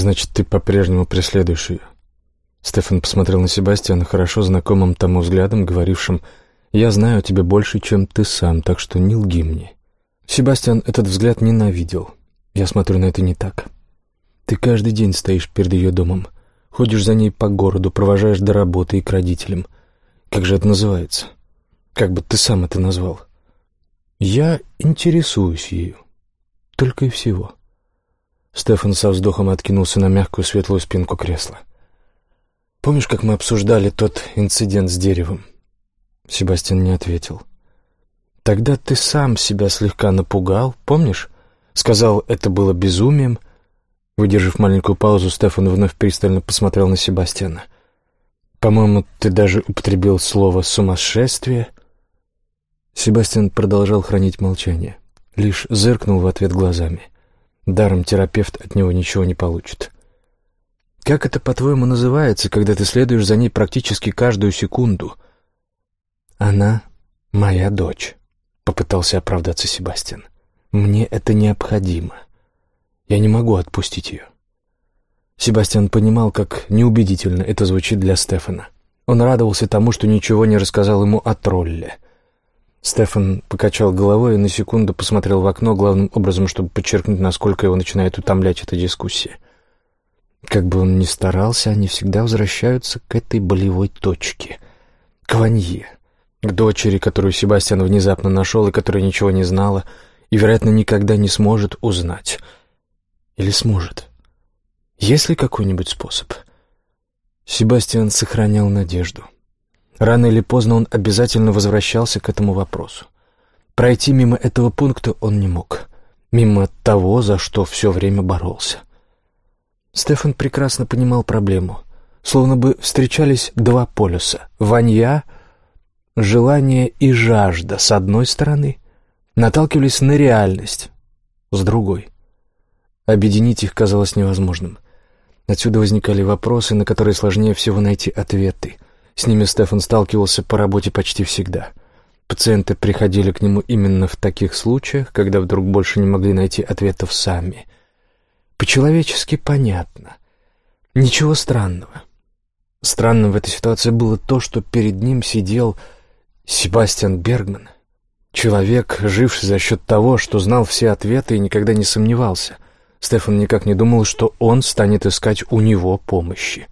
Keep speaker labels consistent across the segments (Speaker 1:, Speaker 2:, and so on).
Speaker 1: «Значит, ты по-прежнему преследуешь ее?» Стефан посмотрел на Себастьяна хорошо знакомым тому взглядом, говорившим «Я знаю о тебе больше, чем ты сам, так что не лги мне». Себастьян этот взгляд ненавидел. Я смотрю на это не так. Ты каждый день стоишь перед ее домом, ходишь за ней по городу, провожаешь до работы и к родителям. Как же это называется? Как бы ты сам это назвал? Я интересуюсь ею. Только и всего. Стефан со вздохом откинулся на мягкую светлую спинку кресла. Помнишь, как мы обсуждали тот инцидент с деревом? Себастьян не ответил. Тогда ты сам себя слегка напугал, помнишь? Сказал, это было безумием. Выдержав маленькую паузу, Стефан вновь пристально посмотрел на Себастьяна. По-моему, ты даже употребил слово «сумасшествие». Себастьян продолжал хранить молчание. Лишь зыркнул в ответ глазами. Даром терапевт от него ничего не получит. Как это, по-твоему, называется, когда ты следуешь за ней практически каждую секунду? Она моя дочь, попытался оправдаться Себастьян. Мне это необходимо. Я не могу отпустить ее. Себастьян понимал, как неубедительно это звучит для Стефана. Он радовался тому, что ничего не рассказал ему о тролле. Стефан покачал головой и на секунду посмотрел в окно, главным образом, чтобы подчеркнуть, насколько его начинает утомлять эта дискуссия. Как бы он ни старался, они всегда возвращаются к этой болевой точке, к Ванье, к дочери, которую Себастьян внезапно нашел и которая ничего не знала, и, вероятно, никогда не сможет узнать. Или сможет? Есть ли какой-нибудь способ? Себастьян сохранял надежду. Рано или поздно он обязательно возвращался к этому вопросу. Пройти мимо этого пункта он не мог. Мимо того, за что все время боролся. Стефан прекрасно понимал проблему. Словно бы встречались два полюса. Ванья, желание и жажда с одной стороны, наталкивались на реальность с другой. Объединить их казалось невозможным. Отсюда возникали вопросы, на которые сложнее всего найти ответы. С ними Стефан сталкивался по работе почти всегда. Пациенты приходили к нему именно в таких случаях, когда вдруг больше не могли найти ответов сами — по-человечески понятно. Ничего странного. Странным в этой ситуации было то, что перед ним сидел Себастьян Бергман. Человек, живший за счет того, что знал все ответы и никогда не сомневался. Стефан никак не думал, что он станет искать у него помощи.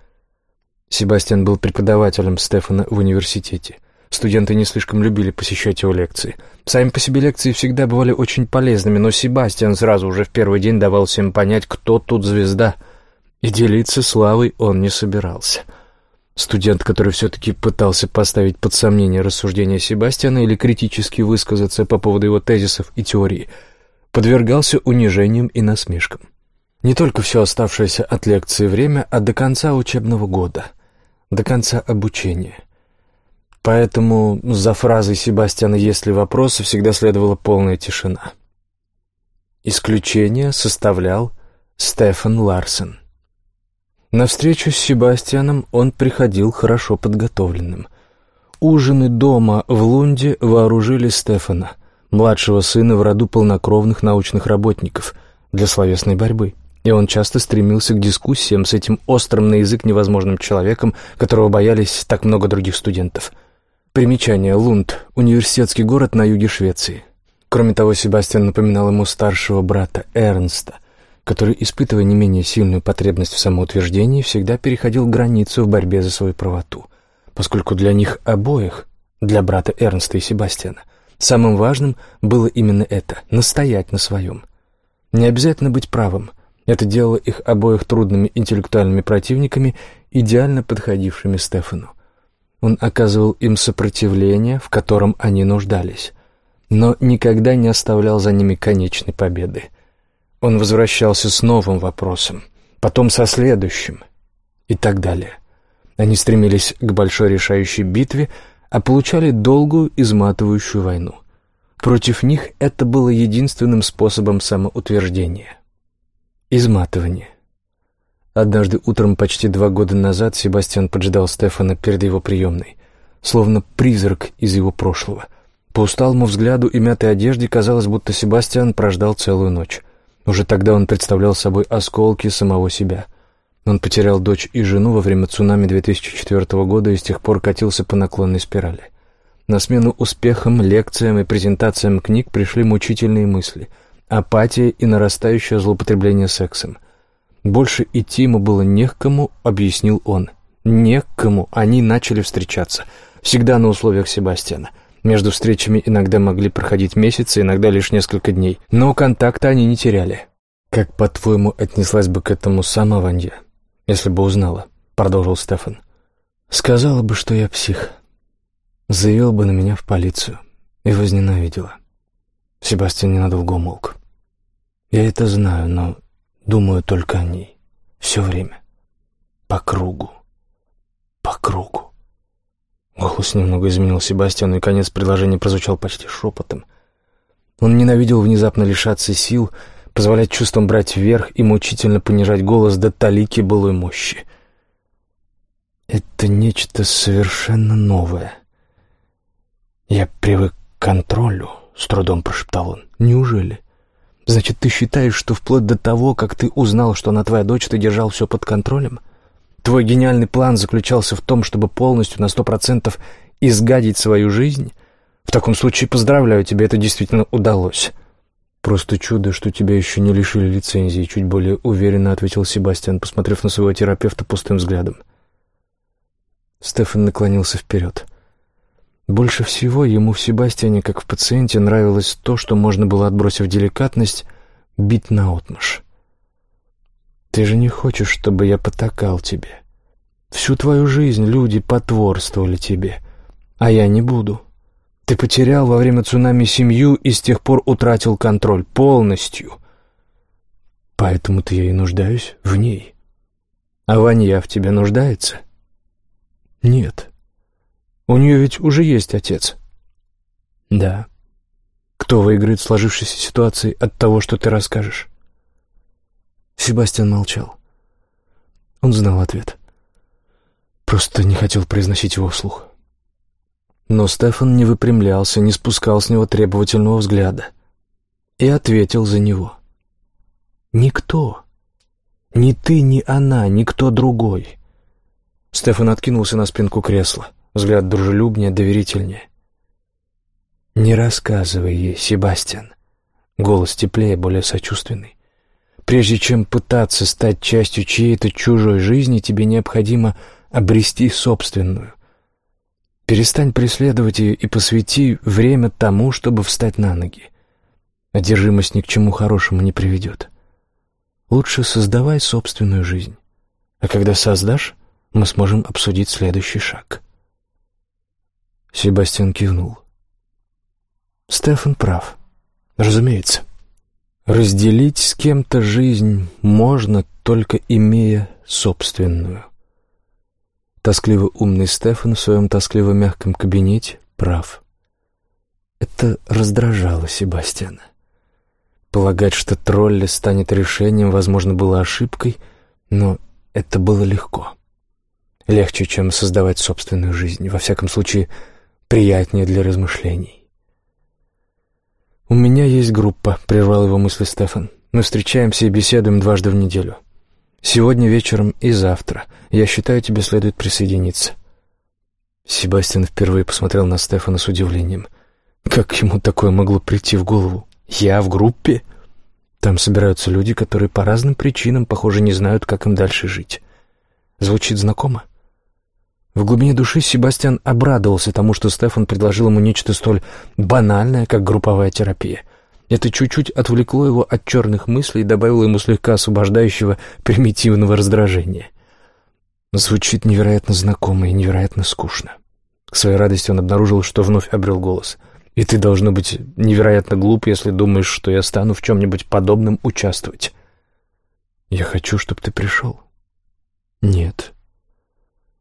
Speaker 1: Себастьян был преподавателем Стефана в университете. Студенты не слишком любили посещать его лекции. Сами по себе лекции всегда бывали очень полезными, но Себастьян сразу уже в первый день давал всем понять, кто тут звезда. И делиться славой он не собирался. Студент, который все-таки пытался поставить под сомнение рассуждения Себастьяна или критически высказаться по поводу его тезисов и теории, подвергался унижениям и насмешкам. Не только все оставшееся от лекции время, а до конца учебного года, до конца обучения. Поэтому за фразой Себастьяна «Есть ли вопросы» всегда следовала полная тишина. Исключение составлял Стефан Ларсен. На встречу с Себастьяном он приходил хорошо подготовленным. Ужины дома в Лунде вооружили Стефана, младшего сына в роду полнокровных научных работников, для словесной борьбы. И он часто стремился к дискуссиям с этим острым на язык невозможным человеком, которого боялись так много других студентов – Примечание. Лунд. Университетский город на юге Швеции. Кроме того, Себастьян напоминал ему старшего брата Эрнста, который, испытывая не менее сильную потребность в самоутверждении, всегда переходил границу в борьбе за свою правоту, поскольку для них обоих, для брата Эрнста и Себастьяна, самым важным было именно это — настоять на своем. Не обязательно быть правым. Это делало их обоих трудными интеллектуальными противниками, идеально подходившими Стефану. Он оказывал им сопротивление, в котором они нуждались, но никогда не оставлял за ними конечной победы. Он возвращался с новым вопросом, потом со следующим и так далее. Они стремились к большой решающей битве, а получали долгую, изматывающую войну. Против них это было единственным способом самоутверждения. Изматывание. Однажды утром почти два года назад Себастьян поджидал Стефана перед его приемной, словно призрак из его прошлого. По усталому взгляду и мятой одежде казалось, будто Себастьян прождал целую ночь. Уже тогда он представлял собой осколки самого себя, Он потерял дочь и жену во время цунами 2004 года и с тех пор катился по наклонной спирали. На смену успехам, лекциям и презентациям книг пришли мучительные мысли, апатия и нарастающее злоупотребление сексом. Больше идти ему было не к кому, объяснил он. Не к кому, они начали встречаться. Всегда на условиях Себастьяна. Между встречами иногда могли проходить месяцы, иногда лишь несколько дней. Но контакта они не теряли. «Как, по-твоему, отнеслась бы к этому сама Ванья?» если бы узнала», — продолжил Стефан. «Сказала бы, что я псих. Заявил бы на меня в полицию и возненавидела». Себастьян ненадолго умолк. «Я это знаю, но думаю только о ней. Все время. По кругу. По кругу». Голос немного изменил Себастьяну, и конец предложения прозвучал почти шепотом. Он ненавидел внезапно лишаться сил, — позволять чувствам брать вверх и мучительно понижать голос до талики былой мощи. Это нечто совершенно новое. Я привык к контролю, с трудом прошептал он. Неужели? Значит, ты считаешь, что вплоть до того, как ты узнал, что она твоя дочь, ты держал все под контролем? Твой гениальный план заключался в том, чтобы полностью на сто процентов изгадить свою жизнь? В таком случае поздравляю, тебе это действительно удалось. «Просто чудо, что тебя еще не лишили лицензии», — чуть более уверенно ответил Себастьян, посмотрев на своего терапевта пустым взглядом. Стефан наклонился вперед. Больше всего ему в Себастьяне, как в пациенте, нравилось то, что можно было, отбросив деликатность, бить наотмашь. «Ты же не хочешь, чтобы я потакал тебе. Всю твою жизнь люди потворствовали тебе, а я не буду». Ты потерял во время цунами семью и с тех пор утратил контроль полностью. Поэтому-то я и нуждаюсь в ней. А Ванья в тебе нуждается? Нет. У нее ведь уже есть отец. Да. Кто выиграет в сложившейся ситуации от того, что ты расскажешь? Себастьян молчал. Он знал ответ. Просто не хотел произносить его вслух. Но Стефан не выпрямлялся, не спускал с него требовательного взгляда. И ответил за него. «Никто. Ни ты, ни она, никто другой». Стефан откинулся на спинку кресла, взгляд дружелюбнее, доверительнее. «Не рассказывай ей, Себастьян». Голос теплее, более сочувственный. «Прежде чем пытаться стать частью чьей-то чужой жизни, тебе необходимо обрести собственную. Перестань преследовать ее и посвяти время тому, чтобы встать на ноги. Одержимость ни к чему хорошему не приведет. Лучше создавай собственную жизнь. А когда создашь, мы сможем обсудить следующий шаг. Себастьян кивнул. Стефан прав. Разумеется. Разделить с кем-то жизнь можно, только имея собственную. Тоскливо умный Стефан в своем тоскливо-мягком кабинете прав. Это раздражало Себастьяна. Полагать, что тролли станет решением, возможно, было ошибкой, но это было легко. Легче, чем создавать собственную жизнь, во всяком случае, приятнее для размышлений. «У меня есть группа», — прервал его мысли Стефан. «Мы встречаемся и беседуем дважды в неделю. Сегодня вечером и завтра. Я считаю, тебе следует присоединиться». Себастьян впервые посмотрел на Стефана с удивлением. Как ему такое могло прийти в голову? «Я в группе?» Там собираются люди, которые по разным причинам, похоже, не знают, как им дальше жить. Звучит знакомо? В глубине души Себастьян обрадовался тому, что Стефан предложил ему нечто столь банальное, как групповая терапия — это чуть-чуть отвлекло его от черных мыслей и добавило ему слегка освобождающего примитивного раздражения. Звучит невероятно знакомо и невероятно скучно. К своей радости он обнаружил, что вновь обрел голос. «И ты, должно быть, невероятно глуп, если думаешь, что я стану в чем-нибудь подобном участвовать». «Я хочу, чтобы ты пришел». «Нет».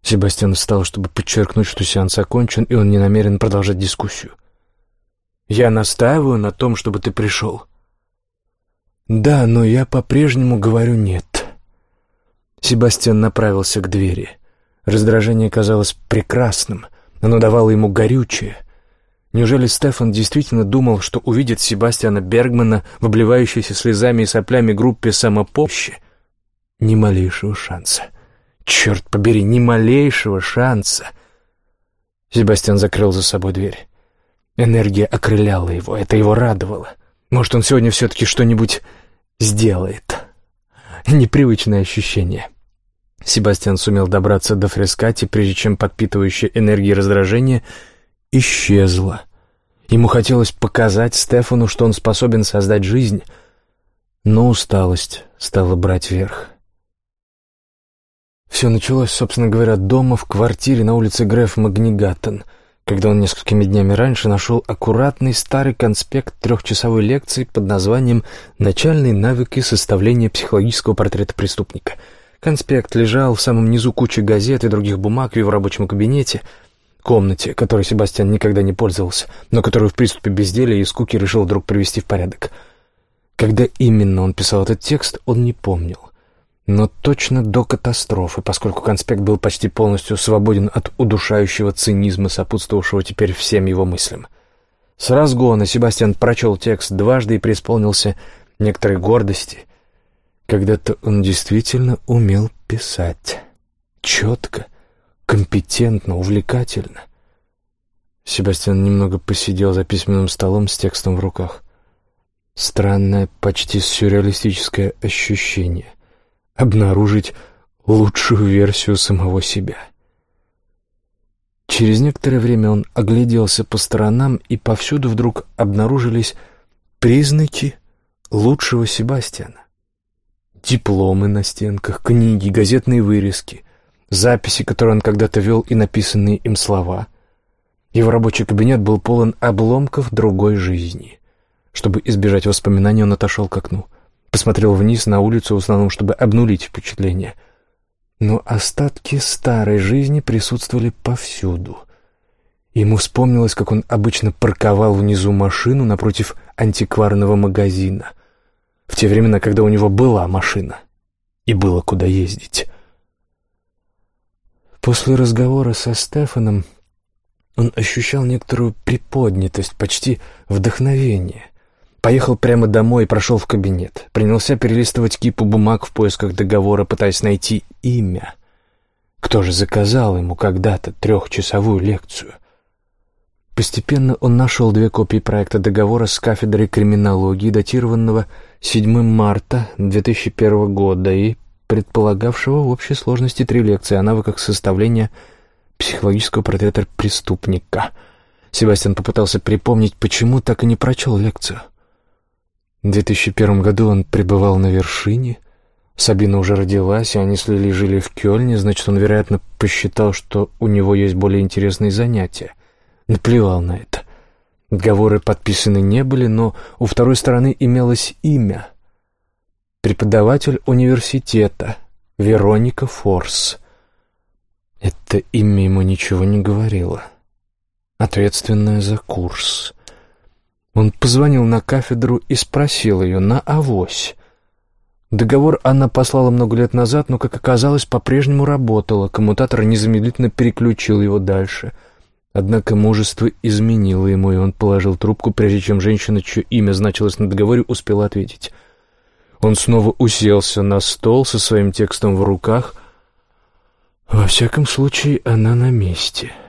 Speaker 1: Себастьян встал, чтобы подчеркнуть, что сеанс окончен, и он не намерен продолжать дискуссию. Я настаиваю на том, чтобы ты пришел. Да, но я по-прежнему говорю нет. Себастьян направился к двери. Раздражение казалось прекрасным, оно давало ему горючее. Неужели Стефан действительно думал, что увидит Себастьяна Бергмана в обливающейся слезами и соплями группе самопомощи? ни малейшего шанса. Черт побери, ни малейшего шанса. Себастьян закрыл за собой дверь. Энергия окрыляла его, это его радовало. Может, он сегодня все-таки что-нибудь сделает. Непривычное ощущение. Себастьян сумел добраться до фрескати, прежде чем подпитывающая энергия раздражения исчезла. Ему хотелось показать Стефану, что он способен создать жизнь, но усталость стала брать верх. Все началось, собственно говоря, дома в квартире на улице Греф Магнигаттен, когда он несколькими днями раньше нашел аккуратный старый конспект трехчасовой лекции под названием «Начальные навыки составления психологического портрета преступника». Конспект лежал в самом низу кучи газет и других бумаг в его рабочем кабинете, комнате, которой Себастьян никогда не пользовался, но которую в приступе безделия и скуки решил вдруг привести в порядок. Когда именно он писал этот текст, он не помнил но точно до катастрофы, поскольку конспект был почти полностью свободен от удушающего цинизма, сопутствовавшего теперь всем его мыслям. С разгона Себастьян прочел текст дважды и преисполнился некоторой гордости. Когда-то он действительно умел писать. Четко, компетентно, увлекательно. Себастьян немного посидел за письменным столом с текстом в руках. Странное, почти сюрреалистическое ощущение обнаружить лучшую версию самого себя. Через некоторое время он огляделся по сторонам, и повсюду вдруг обнаружились признаки лучшего Себастьяна. Дипломы на стенках, книги, газетные вырезки, записи, которые он когда-то вел, и написанные им слова. Его рабочий кабинет был полон обломков другой жизни. Чтобы избежать воспоминаний, он отошел к окну — Посмотрел вниз на улицу, в основном, чтобы обнулить впечатление. Но остатки старой жизни присутствовали повсюду. Ему вспомнилось, как он обычно парковал внизу машину напротив антикварного магазина. В те времена, когда у него была машина. И было куда ездить. После разговора со Стефаном он ощущал некоторую приподнятость, почти вдохновение — Поехал прямо домой и прошел в кабинет. Принялся перелистывать кипу бумаг в поисках договора, пытаясь найти имя. Кто же заказал ему когда-то трехчасовую лекцию? Постепенно он нашел две копии проекта договора с кафедрой криминологии, датированного 7 марта 2001 года и предполагавшего в общей сложности три лекции о навыках составления психологического портрета преступника. Себастьян попытался припомнить, почему так и не прочел лекцию. В 2001 году он пребывал на вершине. Сабина уже родилась, и они с Лили жили в Кёльне, значит, он, вероятно, посчитал, что у него есть более интересные занятия. Наплевал на это. Договоры подписаны не были, но у второй стороны имелось имя. Преподаватель университета Вероника Форс. Это имя ему ничего не говорило. Ответственная за курс. Он позвонил на кафедру и спросил ее на авось. Договор она послала много лет назад, но, как оказалось, по-прежнему работала. Коммутатор незамедлительно переключил его дальше. Однако мужество изменило ему, и он положил трубку, прежде чем женщина, чье имя значилось на договоре, успела ответить. Он снова уселся на стол со своим текстом в руках. Во всяком случае, она на месте. —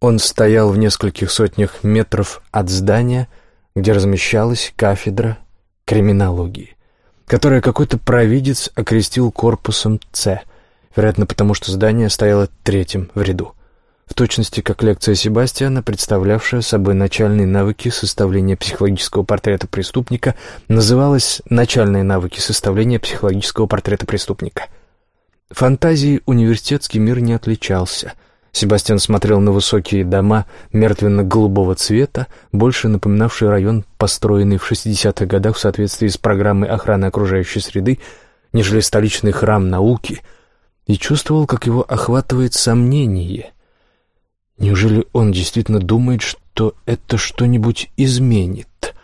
Speaker 1: Он стоял в нескольких сотнях метров от здания, где размещалась кафедра криминологии, которая какой-то провидец окрестил корпусом «С», вероятно, потому что здание стояло третьим в ряду. В точности, как лекция Себастьяна, представлявшая собой начальные навыки составления психологического портрета преступника, называлась «Начальные навыки составления психологического портрета преступника». Фантазии университетский мир не отличался — Себастьян смотрел на высокие дома мертвенно-голубого цвета, больше напоминавшие район, построенный в 60-х годах в соответствии с программой охраны окружающей среды, нежели столичный храм науки, и чувствовал, как его охватывает сомнение. Неужели он действительно думает, что это что-нибудь изменит?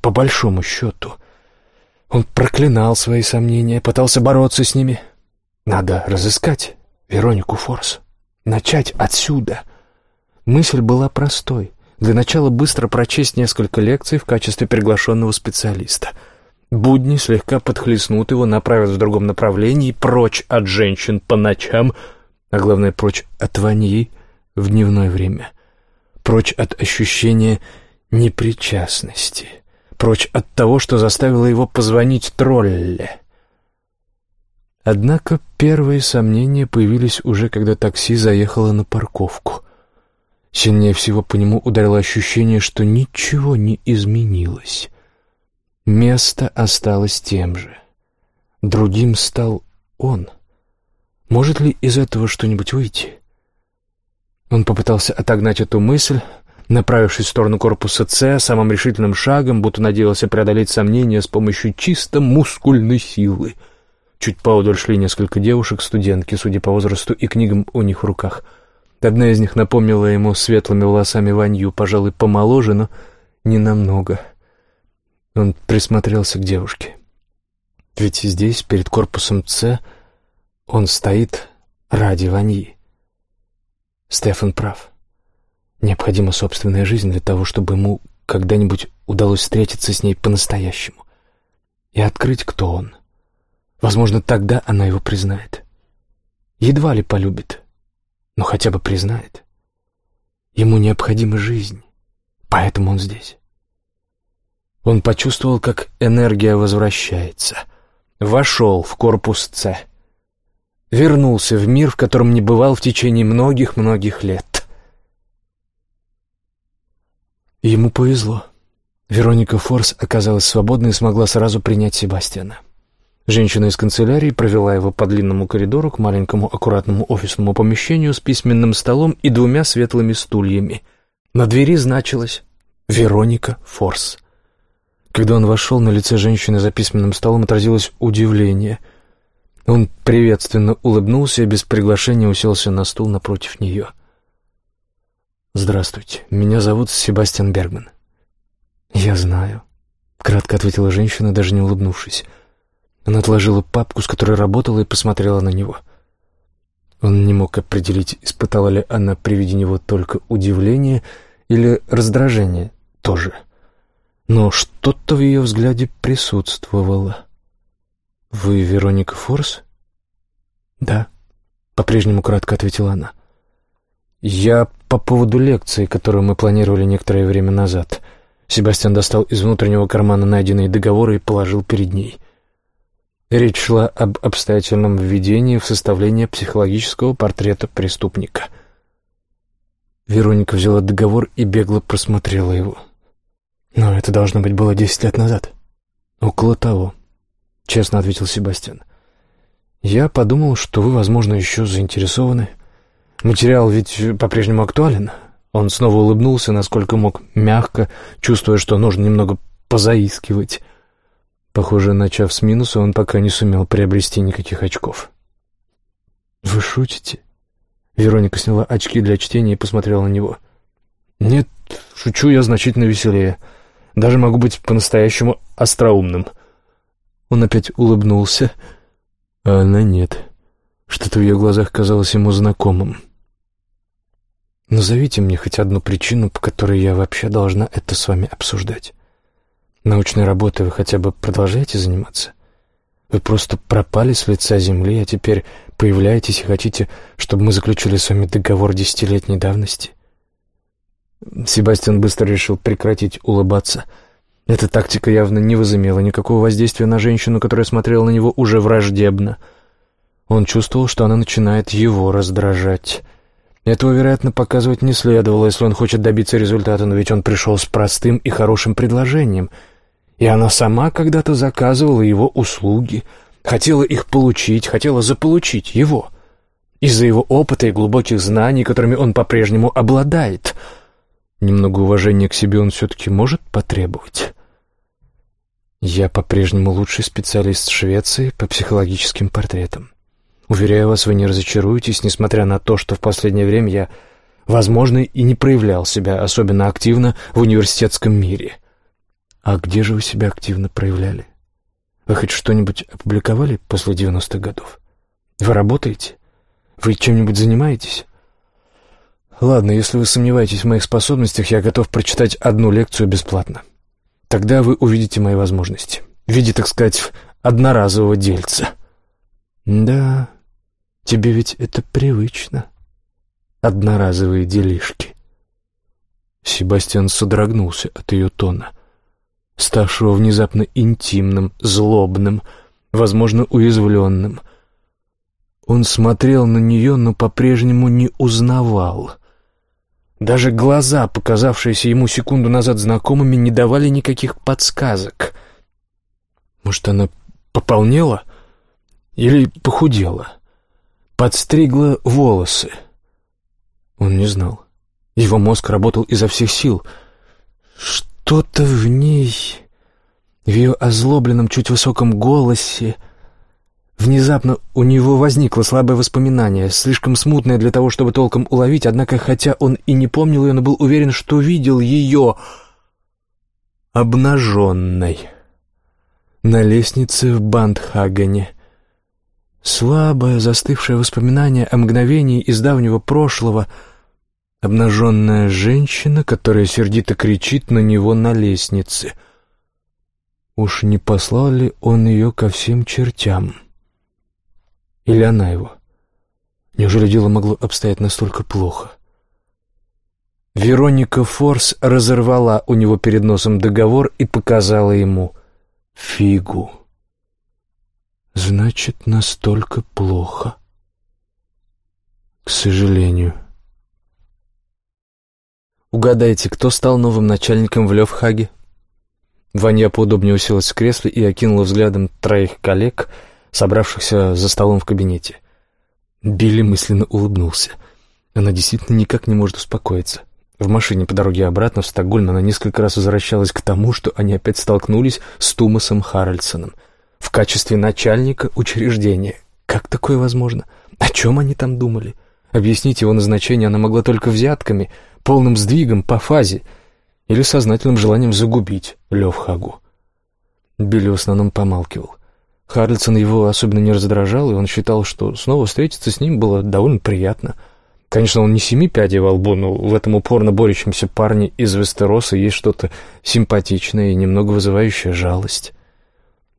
Speaker 1: По большому счету. Он проклинал свои сомнения, пытался бороться с ними. Надо разыскать Веронику Форс. Начать отсюда. Мысль была простой. Для начала быстро прочесть несколько лекций в качестве приглашенного специалиста. Будни слегка подхлестнут его, направят в другом направлении, прочь от женщин по ночам, а главное, прочь от ваньи в дневное время, прочь от ощущения непричастности, прочь от того, что заставило его позвонить тролле. Однако первые сомнения появились уже, когда такси заехало на парковку. Сильнее всего по нему ударило ощущение, что ничего не изменилось. Место осталось тем же. Другим стал он. Может ли из этого что-нибудь выйти? Он попытался отогнать эту мысль, направившись в сторону корпуса С самым решительным шагом, будто надеялся преодолеть сомнения с помощью чисто мускульной силы. Чуть поодаль шли несколько девушек, студентки, судя по возрасту и книгам у них в руках. Одна из них напомнила ему светлыми волосами Ванью, пожалуй, помоложе, но не намного — он присмотрелся к девушке. Ведь здесь, перед корпусом С, он стоит ради Ваньи. Стефан прав. Необходима собственная жизнь для того, чтобы ему когда-нибудь удалось встретиться с ней по-настоящему и открыть, кто он. Возможно, тогда она его признает. Едва ли полюбит, но хотя бы признает. Ему необходима жизнь, поэтому он здесь. Он почувствовал, как энергия возвращается. Вошел в корпус С. Вернулся в мир, в котором не бывал в течение многих-многих лет. Ему повезло. Вероника Форс оказалась свободной и смогла сразу принять Себастьяна. Женщина из канцелярии провела его по длинному коридору к маленькому аккуратному офисному помещению с письменным столом и двумя светлыми стульями. На двери значилось «Вероника Форс». Когда он вошел, на лице женщины за письменным столом отразилось удивление. Он приветственно улыбнулся и без приглашения уселся на стул напротив нее. «Здравствуйте, меня зовут Себастьян Бергман». «Я знаю», — кратко ответила женщина, даже не улыбнувшись. Она отложила папку, с которой работала, и посмотрела на него. Он не мог определить, испытала ли она при виде него только удивление или раздражение тоже. — но что-то в ее взгляде присутствовало. «Вы Вероника Форс?» «Да», — по-прежнему кратко ответила она. «Я по поводу лекции, которую мы планировали некоторое время назад». Себастьян достал из внутреннего кармана найденные договоры и положил перед ней. Речь шла об обстоятельном введении в составление психологического портрета преступника. Вероника взяла договор и бегло просмотрела его. «Но это должно быть было десять лет назад». «Около того», — честно ответил Себастьян. «Я подумал, что вы, возможно, еще заинтересованы. Материал ведь по-прежнему актуален». Он снова улыбнулся, насколько мог, мягко, чувствуя, что нужно немного позаискивать. Похоже, начав с минуса, он пока не сумел приобрести никаких очков. «Вы шутите?» Вероника сняла очки для чтения и посмотрела на него. «Нет, шучу я значительно веселее. Даже могу быть по-настоящему остроумным». Он опять улыбнулся, а она нет. Что-то в ее глазах казалось ему знакомым. «Назовите мне хоть одну причину, по которой я вообще должна это с вами обсуждать. Научной работой вы хотя бы продолжаете заниматься? Вы просто пропали с лица земли, а теперь появляетесь и хотите, чтобы мы заключили с вами договор десятилетней давности? Себастьян быстро решил прекратить улыбаться. Эта тактика явно не возымела никакого воздействия на женщину, которая смотрела на него уже враждебно. Он чувствовал, что она начинает его раздражать. Этого, вероятно, показывать не следовало, если он хочет добиться результата, но ведь он пришел с простым и хорошим предложением. И она сама когда-то заказывала его услуги, хотела их получить, хотела заполучить его. Из-за его опыта и глубоких знаний, которыми он по-прежнему обладает — Немного уважения к себе он все-таки может потребовать. Я по-прежнему лучший специалист Швеции по психологическим портретам. Уверяю вас, вы не разочаруетесь, несмотря на то, что в последнее время я, возможно, и не проявлял себя особенно активно в университетском мире. А где же вы себя активно проявляли? Вы хоть что-нибудь опубликовали после 90-х годов? Вы работаете? Вы чем-нибудь занимаетесь? Ладно, если вы сомневаетесь в моих способностях, я готов прочитать одну лекцию бесплатно. Тогда вы увидите мои возможности. в виде, так сказать, одноразового дельца. Да, тебе ведь это привычно. Одноразовые делишки. Себастьян содрогнулся от ее тона, ставшего внезапно интимным, злобным, возможно, уязвленным. Он смотрел на нее, но по-прежнему не узнавал. Даже глаза, показавшиеся ему секунду назад знакомыми, не давали никаких подсказок. Может, она пополнела или похудела? Подстригла волосы? Он не знал. Его мозг работал изо всех сил. Что-то в ней, в ее озлобленном, чуть высоком голосе... Внезапно у него возникло слабое воспоминание, слишком смутное для того, чтобы толком уловить, однако, хотя он и не помнил ее, но был уверен, что видел ее обнаженной на лестнице в Бандхагене. Слабое, застывшее воспоминание о мгновении из давнего прошлого — Обнаженная женщина, которая сердито кричит на него на лестнице. Уж не послал ли он ее ко всем чертям? Или она его? Неужели дело могло обстоять настолько плохо? Вероника Форс разорвала у него перед носом договор и показала ему фигу. Значит, настолько плохо. К сожалению. Угадайте, кто стал новым начальником в Левхаге? Ваня поудобнее уселась в кресле и окинула взглядом троих коллег, собравшихся за столом в кабинете. Билли мысленно улыбнулся. Она действительно никак не может успокоиться. В машине по дороге обратно в Стокгольм она несколько раз возвращалась к тому, что они опять столкнулись с Тумасом Харальдсоном в качестве начальника учреждения. Как такое возможно? О чем они там думали? Объяснить его назначение она могла только взятками — полным сдвигом по фазе или сознательным желанием загубить Левхагу. Билли в основном помалкивал. Харльсон его особенно не раздражал, и он считал, что снова встретиться с ним было довольно приятно. Конечно, он не семи пядей во лбу, но в этом упорно борющемся парне из Вестероса есть что-то симпатичное и немного вызывающее жалость.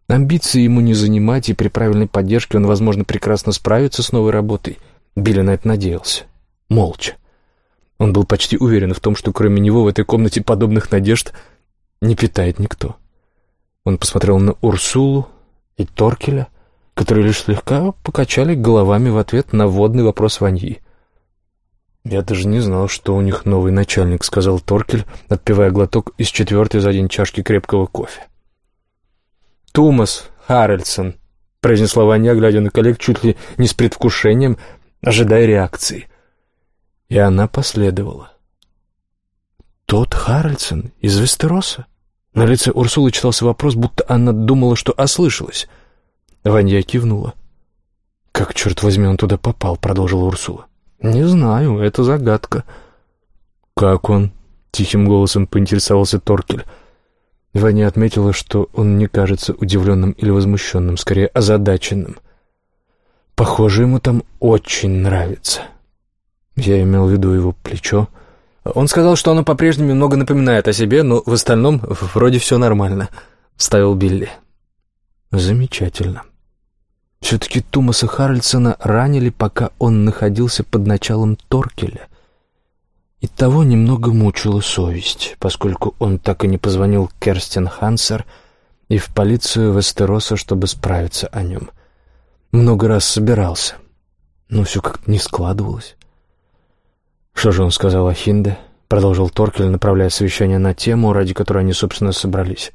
Speaker 1: Амбиции ему не занимать, и при правильной поддержке он, возможно, прекрасно справится с новой работой. Билли на это надеялся. Молча. Он был почти уверен в том, что кроме него в этой комнате подобных надежд не питает никто. Он посмотрел на Урсулу и Торкеля, которые лишь слегка покачали головами в ответ на водный вопрос Ваньи. «Я даже не знал, что у них новый начальник», — сказал Торкель, отпивая глоток из четвертой за день чашки крепкого кофе. «Тумас Харрельсон», — произнесла Ваня, глядя на коллег чуть ли не с предвкушением, ожидая реакции — и она последовала. «Тот Харальдсон из Вестероса?» На лице Урсулы читался вопрос, будто она думала, что ослышалась. Ванья кивнула. «Как, черт возьми, он туда попал?» — продолжила Урсула. «Не знаю, это загадка». «Как он?» — тихим голосом поинтересовался Торкель. Ваня отметила, что он не кажется удивленным или возмущенным, скорее озадаченным. «Похоже, ему там очень нравится». Я имел в виду его плечо. Он сказал, что оно по-прежнему много напоминает о себе, но в остальном вроде все нормально, — ставил Билли. Замечательно. Все-таки Тумаса Харальдсона ранили, пока он находился под началом Торкеля. И того немного мучила совесть, поскольку он так и не позвонил Керстен Хансер и в полицию Вестероса, чтобы справиться о нем. Много раз собирался, но все как-то не складывалось. «Что же он сказал о Хинде?» — продолжил Торкель, направляя совещание на тему, ради которой они, собственно, собрались.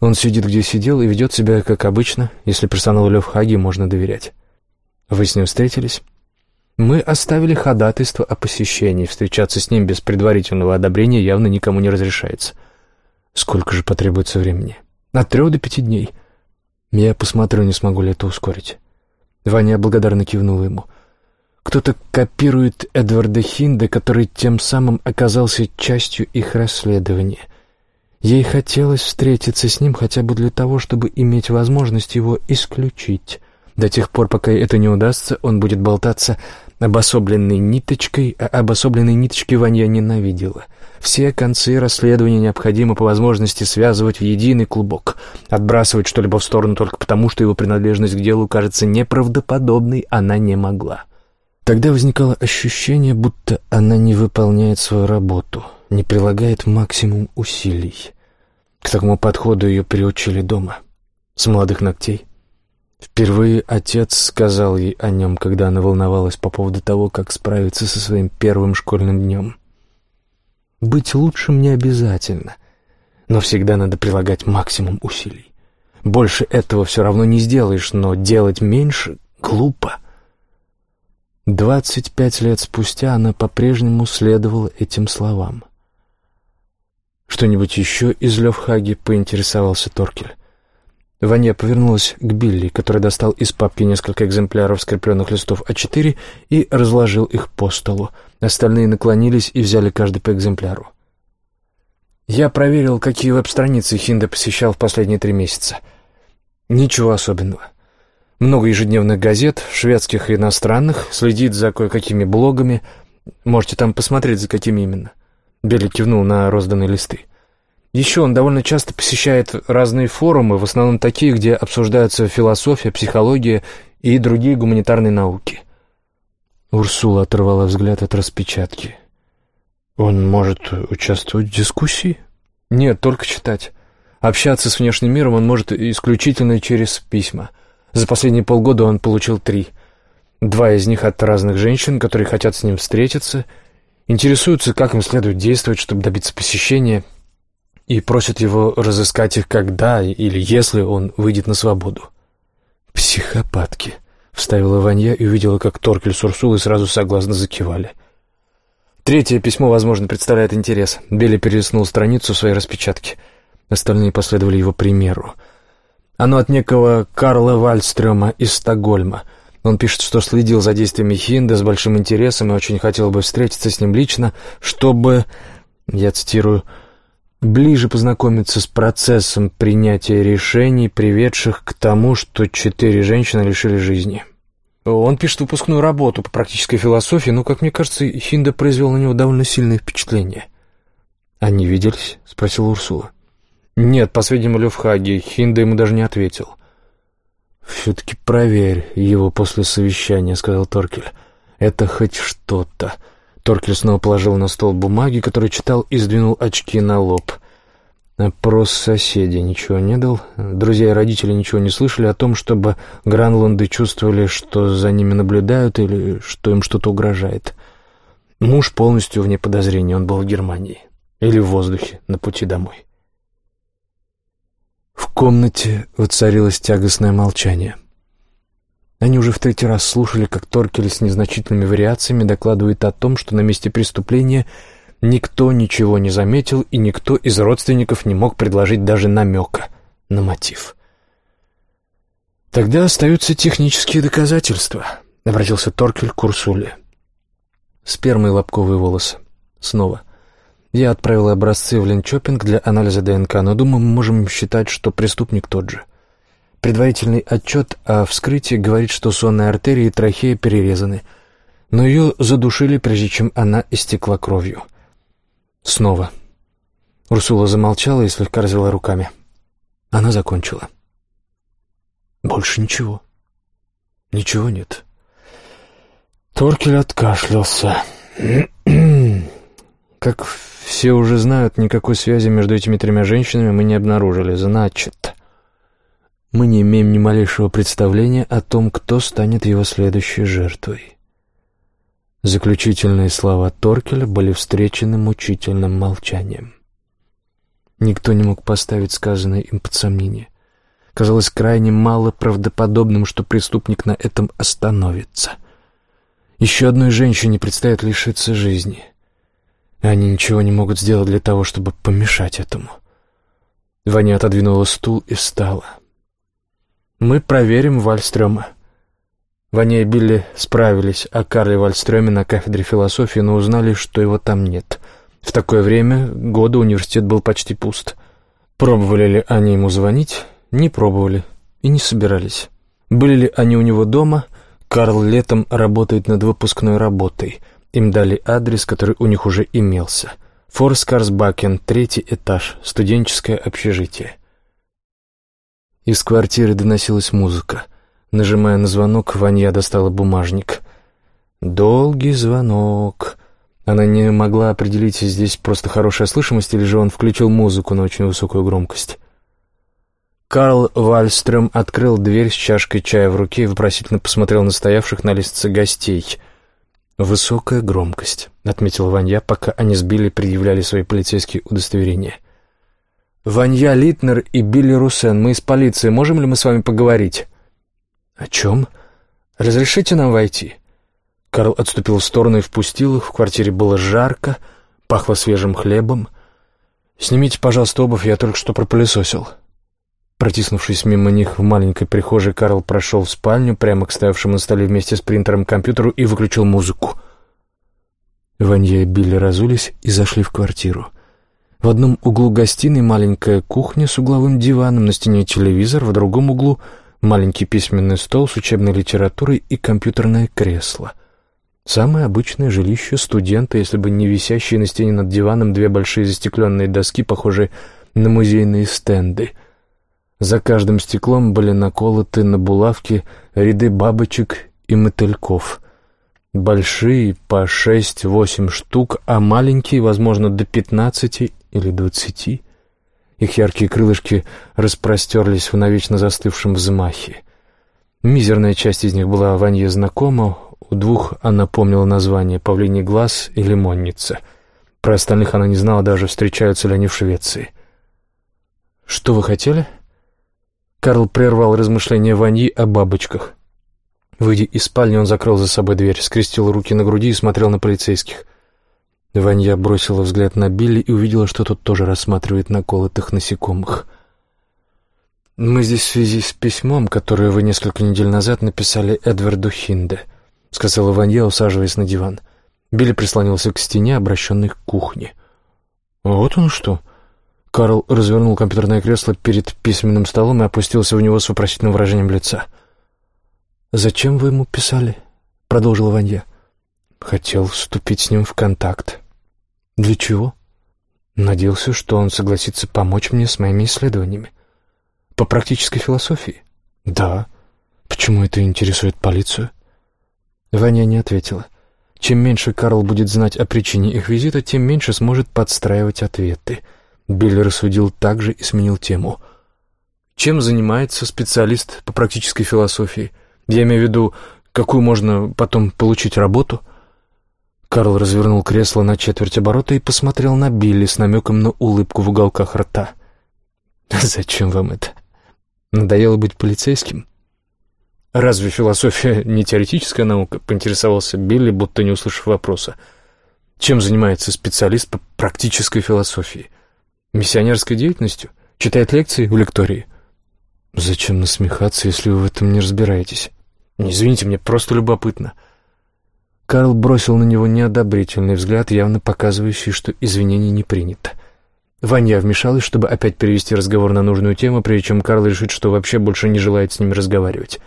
Speaker 1: «Он сидит, где сидел, и ведет себя, как обычно, если персоналу Левхаги можно доверять. Вы с ним встретились?» «Мы оставили ходатайство о посещении. Встречаться с ним без предварительного одобрения явно никому не разрешается. Сколько же потребуется времени?» «От трех до пяти дней. Я посмотрю, не смогу ли это ускорить». Ваня благодарно кивнул ему — кто-то копирует Эдварда Хинда, который тем самым оказался частью их расследования. Ей хотелось встретиться с ним хотя бы для того, чтобы иметь возможность его исключить. До тех пор, пока это не удастся, он будет болтаться обособленной ниточкой, а обособленной ниточки Ваня ненавидела. Все концы расследования необходимо по возможности связывать в единый клубок, отбрасывать что-либо в сторону только потому, что его принадлежность к делу кажется неправдоподобной, она не могла. Тогда возникало ощущение, будто она не выполняет свою работу, не прилагает максимум усилий. К такому подходу ее приучили дома, с молодых ногтей. Впервые отец сказал ей о нем, когда она волновалась по поводу того, как справиться со своим первым школьным днем. Быть лучшим не обязательно, но всегда надо прилагать максимум усилий. Больше этого все равно не сделаешь, но делать меньше — глупо. Двадцать пять лет спустя она по-прежнему следовала этим словам. «Что-нибудь еще из Левхаги?» — поинтересовался Торкель. Ваня повернулась к Билли, который достал из папки несколько экземпляров скрепленных листов А4 и разложил их по столу. Остальные наклонились и взяли каждый по экземпляру. Я проверил, какие веб-страницы Хинда посещал в последние три месяца. Ничего особенного. Много ежедневных газет, шведских и иностранных, следит за кое-какими блогами. Можете там посмотреть, за какими именно. Билли кивнул на розданные листы. Еще он довольно часто посещает разные форумы, в основном такие, где обсуждаются философия, психология и другие гуманитарные науки. Урсула оторвала взгляд от распечатки. «Он может участвовать в дискуссии?» «Нет, только читать. Общаться с внешним миром он может исключительно через письма. За последние полгода он получил три. Два из них от разных женщин, которые хотят с ним встретиться, интересуются, как им следует действовать, чтобы добиться посещения, и просят его разыскать их когда или если он выйдет на свободу. «Психопатки», — вставила Ванья и увидела, как Торкель с Урсулой сразу согласно закивали. Третье письмо, возможно, представляет интерес. Билли перелистнул страницу своей распечатки. Остальные последовали его примеру. Оно от некого Карла Вальстрёма из Стокгольма. Он пишет, что следил за действиями Хинда с большим интересом и очень хотел бы встретиться с ним лично, чтобы, я цитирую, ближе познакомиться с процессом принятия решений, приведших к тому, что четыре женщины лишили жизни. Он пишет выпускную работу по практической философии, но, как мне кажется, Хинда произвел на него довольно сильное впечатление. «Они виделись?» — спросил Урсула. «Нет, по сведениям Левхаги, Хинда ему даже не ответил». «Все-таки проверь его после совещания», — сказал Торкель. «Это хоть что-то». Торкель снова положил на стол бумаги, которые читал, и сдвинул очки на лоб. Опрос соседей ничего не дал. Друзья и родители ничего не слышали о том, чтобы Гранланды чувствовали, что за ними наблюдают или что им что-то угрожает. Муж полностью вне подозрений, он был в Германии. Или в воздухе, на пути домой. В комнате воцарилось тягостное молчание — они уже в третий раз слушали, как Торкель с незначительными вариациями докладывает о том, что на месте преступления никто ничего не заметил и никто из родственников не мог предложить даже намека на мотив. «Тогда остаются технические доказательства», — обратился Торкель к Урсуле. «Сперма и лобковые волосы. Снова. Я отправил образцы в Линчопинг для анализа ДНК, но, думаю, мы можем считать, что преступник тот же». Предварительный отчет о вскрытии говорит, что сонные артерии и трахея перерезаны, но ее задушили, прежде чем она истекла кровью. Снова. Урсула замолчала и слегка развела руками. Она закончила. Больше ничего. Ничего нет. Торкель откашлялся. Как все уже знают, никакой связи между этими тремя женщинами мы не обнаружили. Значит, мы не имеем ни малейшего представления о том, кто станет его следующей жертвой. Заключительные слова Торкеля были встречены мучительным молчанием. Никто не мог поставить сказанное им под сомнение. Казалось крайне мало правдоподобным, что преступник на этом остановится. Еще одной женщине предстоит лишиться жизни. И они ничего не могут сделать для того, чтобы помешать этому. Ваня отодвинула стул и встала. Мы проверим Вальстрёма. Ваня и Билли справились о Карле Вальстрёме на кафедре философии, но узнали, что его там нет. В такое время года университет был почти пуст. Пробовали ли они ему звонить? Не пробовали и не собирались. Были ли они у него дома? Карл летом работает над выпускной работой. Им дали адрес, который у них уже имелся. Форскарсбакен, третий этаж, студенческое общежитие. Из квартиры доносилась музыка. Нажимая на звонок, Ванья достала бумажник. Долгий звонок. Она не могла определить, здесь просто хорошая слышимость или же он включил музыку на очень высокую громкость. Карл Вальстрöm открыл дверь с чашкой чая в руке и вопросительно посмотрел на стоявших на лестнице гостей. «Высокая громкость», — отметил Ванья, пока они с Билли предъявляли свои полицейские удостоверения. «Ванья Литнер и Билли Руссен, мы из полиции, можем ли мы с вами поговорить?» «О чем?» «Разрешите нам войти?» Карл отступил в сторону и впустил их. В квартире было жарко, пахло свежим хлебом. «Снимите, пожалуйста, обувь, я только что пропылесосил». Протиснувшись мимо них в маленькой прихожей, Карл прошел в спальню, прямо к стоявшему на столе вместе с принтером компьютеру и выключил музыку. Ванья и Билли разулись и зашли в квартиру. В одном углу гостиной маленькая кухня с угловым диваном, на стене телевизор, в другом углу маленький письменный стол с учебной литературой и компьютерное кресло. Самое обычное жилище студента, если бы не висящие на стене над диваном две большие застекленные доски, похожие на музейные стенды — за каждым стеклом были наколоты на булавки ряды бабочек и мотыльков. Большие по шесть-восемь штук, а маленькие, возможно, до пятнадцати или двадцати. Их яркие крылышки распростерлись в навечно застывшем взмахе. Мизерная часть из них была Ванье знакома, у двух она помнила название «Павлиний глаз» и «Лимонница». Про остальных она не знала даже, встречаются ли они в Швеции. «Что вы хотели?» Карл прервал размышления Ваньи о бабочках. Выйдя из спальни, он закрыл за собой дверь, скрестил руки на груди и смотрел на полицейских. Ванья бросила взгляд на Билли и увидела, что тот тоже рассматривает наколотых насекомых. «Мы здесь в связи с письмом, которое вы несколько недель назад написали Эдварду Хинде», — сказала Ванья, усаживаясь на диван. Билли прислонился к стене, обращенной к кухне. «Вот он что!» Карл развернул компьютерное кресло перед письменным столом и опустился в него с вопросительным выражением лица. «Зачем вы ему писали?» — продолжила Ванья. «Хотел вступить с ним в контакт». «Для чего?» «Надеялся, что он согласится помочь мне с моими исследованиями». «По практической философии?» «Да». «Почему это интересует полицию?» Ваня не ответила. Чем меньше Карл будет знать о причине их визита, тем меньше сможет подстраивать ответы — Билли рассудил так же и сменил тему. «Чем занимается специалист по практической философии? Я имею в виду, какую можно потом получить работу?» Карл развернул кресло на четверть оборота и посмотрел на Билли с намеком на улыбку в уголках рта. «Зачем вам это? Надоело быть полицейским?» «Разве философия не теоретическая наука?» — поинтересовался Билли, будто не услышав вопроса. «Чем занимается специалист по практической философии?» Миссионерской деятельностью? Читает лекции в лектории? Зачем насмехаться, если вы в этом не разбираетесь? Извините, мне просто любопытно. Карл бросил на него неодобрительный взгляд, явно показывающий, что извинений не принято. Ваня вмешалась, чтобы опять перевести разговор на нужную тему, прежде чем Карл решит, что вообще больше не желает с ними разговаривать.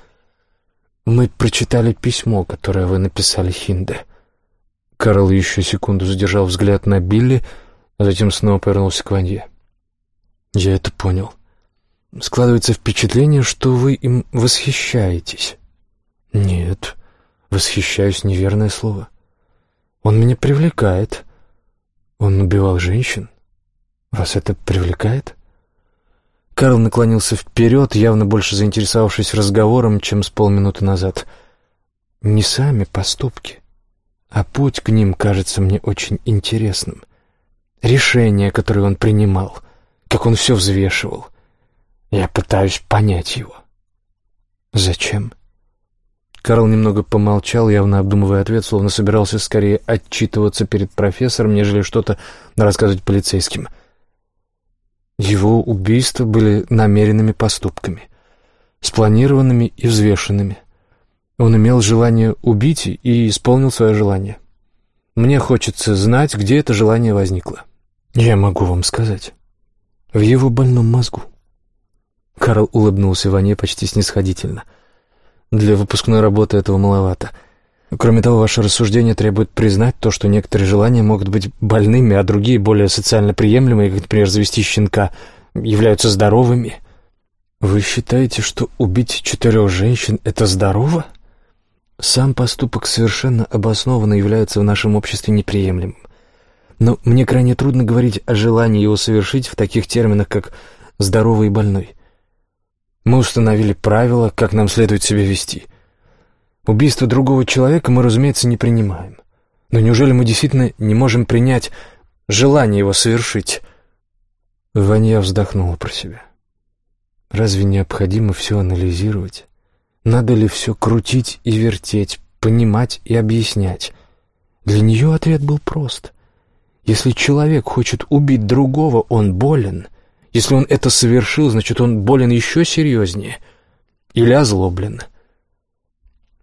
Speaker 1: «Мы прочитали письмо, которое вы написали Хинде». Карл еще секунду задержал взгляд на Билли, а затем снова повернулся к Ванье. «Я это понял. Складывается впечатление, что вы им восхищаетесь». «Нет, восхищаюсь — неверное слово. Он меня привлекает. Он убивал женщин. Вас это привлекает?» Карл наклонился вперед, явно больше заинтересовавшись разговором, чем с полминуты назад. «Не сами поступки, а путь к ним кажется мне очень интересным решения, которые он принимал, как он все взвешивал. Я пытаюсь понять его. Зачем? Карл немного помолчал, явно обдумывая ответ, словно собирался скорее отчитываться перед профессором, нежели что-то рассказывать полицейским. Его убийства были намеренными поступками, спланированными и взвешенными. Он имел желание убить и исполнил свое желание. Мне хочется знать, где это желание возникло. «Я могу вам сказать. В его больном мозгу». Карл улыбнулся Ване почти снисходительно. Для выпускной работы этого маловато. Кроме того, ваше рассуждение требует признать то, что некоторые желания могут быть больными, а другие, более социально приемлемые, как, например, завести щенка, являются здоровыми. Вы считаете, что убить четырех женщин — это здорово? Сам поступок совершенно обоснованно является в нашем обществе неприемлемым. Но мне крайне трудно говорить о желании его совершить в таких терминах, как «здоровый и больной». Мы установили правила, как нам следует себя вести. Убийство другого человека мы, разумеется, не принимаем. Но неужели мы действительно не можем принять желание его совершить? Ваня вздохнула про себя. Разве необходимо все анализировать? Надо ли все крутить и вертеть, понимать и объяснять? Для нее ответ был прост. Если человек хочет убить другого, он болен. Если он это совершил, значит, он болен еще серьезнее. Или озлоблен.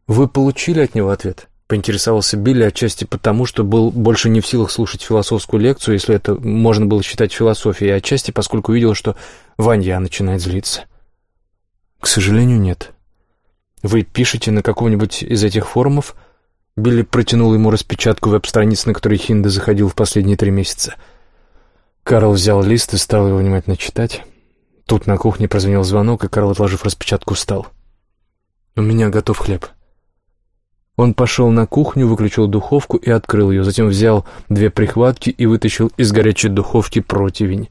Speaker 1: «Вы получили от него ответ?» — поинтересовался Билли отчасти потому, что был больше не в силах слушать философскую лекцию, если это можно было считать философией, отчасти поскольку увидел, что Ванья начинает злиться. «К сожалению, нет. Вы пишете на каком-нибудь из этих форумов?» Билли протянул ему распечатку веб-страниц, на которой Хинда заходил в последние три месяца. Карл взял лист и стал его внимательно читать. Тут на кухне прозвенел звонок, и Карл, отложив распечатку, встал. «У меня готов хлеб». Он пошел на кухню, выключил духовку и открыл ее, затем взял две прихватки и вытащил из горячей духовки противень.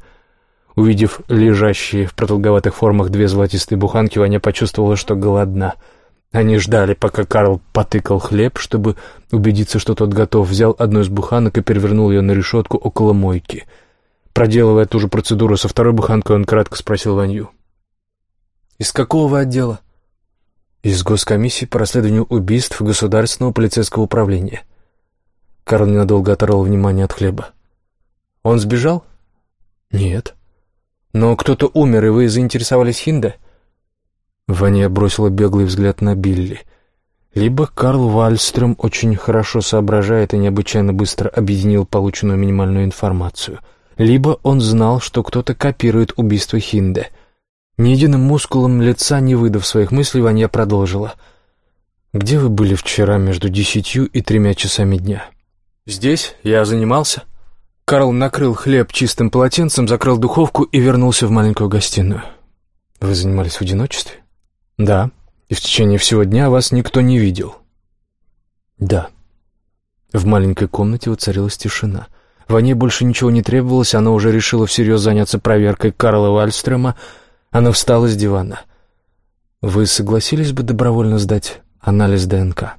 Speaker 1: Увидев лежащие в продолговатых формах две золотистые буханки, Ваня почувствовала, что голодна — они ждали, пока Карл потыкал хлеб, чтобы убедиться, что тот готов, взял одну из буханок и перевернул ее на решетку около мойки. Проделывая ту же процедуру со второй буханкой, он кратко спросил Ванью. «Из какого вы отдела?» «Из госкомиссии по расследованию убийств Государственного полицейского управления». Карл ненадолго оторвал внимание от хлеба. «Он сбежал?» «Нет». «Но кто-то умер, и вы заинтересовались Хинде?» Ваня бросила беглый взгляд на Билли. Либо Карл Вальстрöm очень хорошо соображает и необычайно быстро объединил полученную минимальную информацию, либо он знал, что кто-то копирует убийство Хинде. Ни единым мускулом лица не выдав своих мыслей, Ваня продолжила. «Где вы были вчера между десятью и тремя часами дня?» «Здесь. Я занимался». Карл накрыл хлеб чистым полотенцем, закрыл духовку и вернулся в маленькую гостиную. «Вы занимались в одиночестве?» «Да. И в течение всего дня вас никто не видел?» «Да». В маленькой комнате воцарилась тишина. Ване больше ничего не требовалось, она уже решила всерьез заняться проверкой Карла Вальстрема. Она встала с дивана. «Вы согласились бы добровольно сдать анализ ДНК?»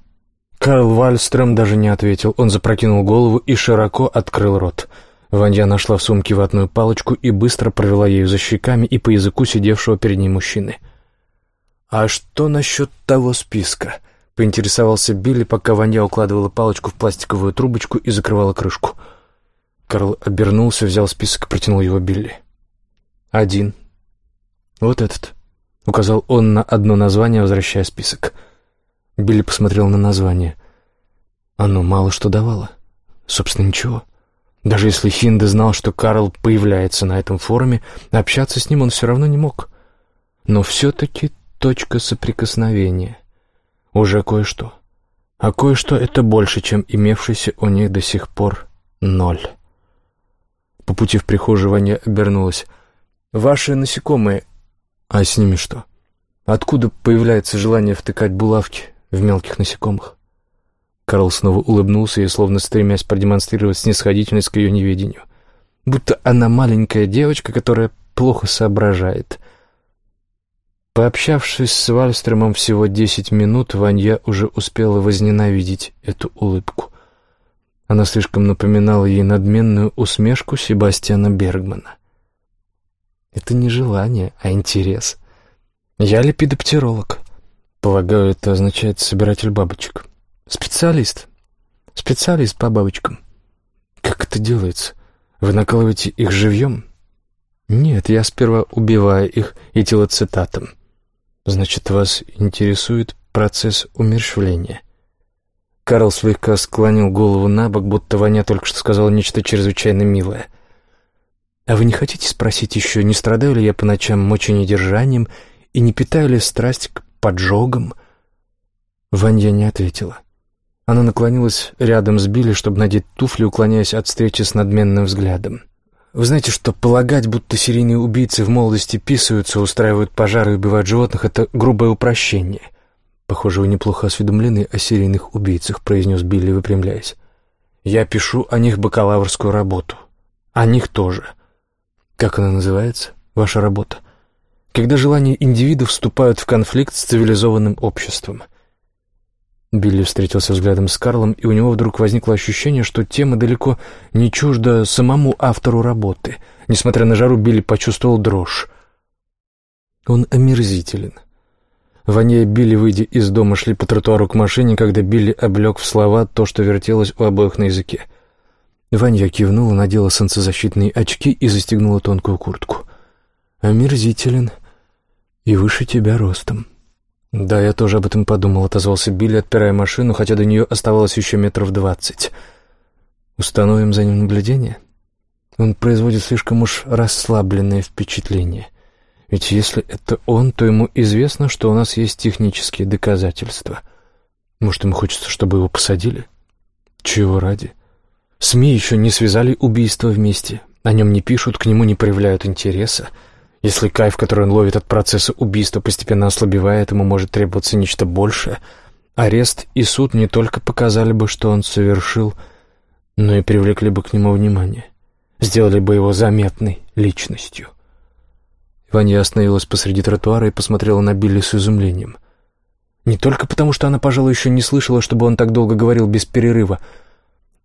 Speaker 1: Карл Вальстрем даже не ответил. Он запрокинул голову и широко открыл рот. Ванья нашла в сумке ватную палочку и быстро провела ею за щеками и по языку сидевшего перед ней мужчины. «А что насчет того списка?» — поинтересовался Билли, пока Ваня укладывала палочку в пластиковую трубочку и закрывала крышку. Карл обернулся, взял список и протянул его Билли. «Один. Вот этот», — указал он на одно название, возвращая список. Билли посмотрел на название. Оно мало что давало. Собственно, ничего. Даже если Хинде знал, что Карл появляется на этом форуме, общаться с ним он все равно не мог. Но все-таки точка соприкосновения. Уже кое-что. А кое-что — это больше, чем имевшийся у них до сих пор ноль. По пути в прихожую Ваня обернулась. «Ваши насекомые...» «А с ними что? Откуда появляется желание втыкать булавки в мелких насекомых?» Карл снова улыбнулся и, словно стремясь продемонстрировать снисходительность к ее неведению. Будто она маленькая девочка, которая плохо соображает — Пообщавшись с Вальстромом всего десять минут, Ванья уже успела возненавидеть эту улыбку. Она слишком напоминала ей надменную усмешку Себастьяна Бергмана. Это не желание, а интерес. Я лепидоптеролог. Полагаю, это означает собиратель бабочек. Специалист. Специалист по бабочкам. Как это делается? Вы накалываете их живьем? Нет, я сперва убиваю их этилоцитатом. Значит, вас интересует процесс умерщвления? Карл слегка склонил голову на бок, будто Ваня только что сказала нечто чрезвычайно милое. «А вы не хотите спросить еще, не страдаю ли я по ночам моченедержанием и не питаю ли страсть к поджогам?» Ванья не ответила. Она наклонилась рядом с Билли, чтобы надеть туфли, уклоняясь от встречи с надменным взглядом. «Вы знаете, что полагать, будто серийные убийцы в молодости писаются, устраивают пожары и убивают животных — это грубое упрощение. Похоже, вы неплохо осведомлены о серийных убийцах», — произнес Билли, выпрямляясь. «Я пишу о них бакалаврскую работу. О них тоже. Как она называется, ваша работа? Когда желания индивидов вступают в конфликт с цивилизованным обществом». Билли встретился взглядом с Карлом, и у него вдруг возникло ощущение, что тема далеко не чужда самому автору работы. Несмотря на жару, Билли почувствовал дрожь. Он омерзителен. Ваня и Билли, выйдя из дома, шли по тротуару к машине, когда Билли облег в слова то, что вертелось у обоих на языке. Ваня кивнула, надела солнцезащитные очки и застегнула тонкую куртку. «Омерзителен и выше тебя ростом». «Да, я тоже об этом подумал», — отозвался Билли, отпирая машину, хотя до нее оставалось еще метров двадцать. «Установим за ним наблюдение?» Он производит слишком уж расслабленное впечатление. Ведь если это он, то ему известно, что у нас есть технические доказательства. Может, ему хочется, чтобы его посадили? Чего ради? СМИ еще не связали убийство вместе. О нем не пишут, к нему не проявляют интереса. Если кайф, который он ловит от процесса убийства, постепенно ослабевает, ему может требоваться нечто большее. Арест и суд не только показали бы, что он совершил, но и привлекли бы к нему внимание. Сделали бы его заметной личностью. Ваня остановилась посреди тротуара и посмотрела на Билли с изумлением. Не только потому, что она, пожалуй, еще не слышала, чтобы он так долго говорил без перерыва,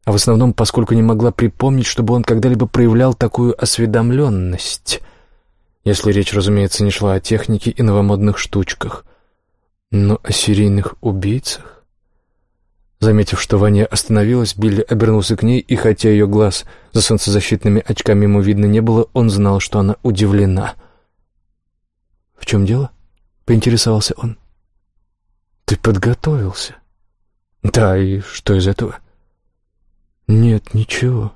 Speaker 1: а в основном, поскольку не могла припомнить, чтобы он когда-либо проявлял такую осведомленность — если речь, разумеется, не шла о технике и новомодных штучках, но о серийных убийцах. Заметив, что Ваня остановилась, Билли обернулся к ней, и хотя ее глаз за солнцезащитными очками ему видно не было, он знал, что она удивлена. «В чем дело?» — поинтересовался он. «Ты подготовился?» «Да, и что из этого?» «Нет, ничего».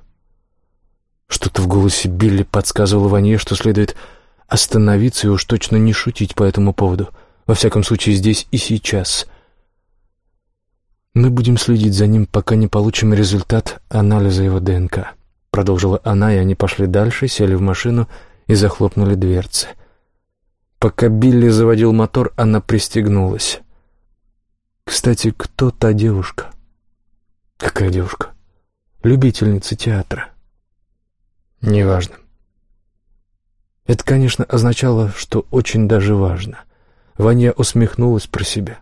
Speaker 1: Что-то в голосе Билли подсказывало Ване, что следует остановиться и уж точно не шутить по этому поводу. Во всяком случае, здесь и сейчас. «Мы будем следить за ним, пока не получим результат анализа его ДНК», — продолжила она, и они пошли дальше, сели в машину и захлопнули дверцы. Пока Билли заводил мотор, она пристегнулась. «Кстати, кто та девушка?» «Какая девушка?» «Любительница театра». «Неважно. Это, конечно, означало, что очень даже важно. Ваня усмехнулась про себя.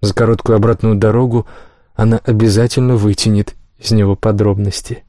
Speaker 1: За короткую обратную дорогу она обязательно вытянет из него подробности.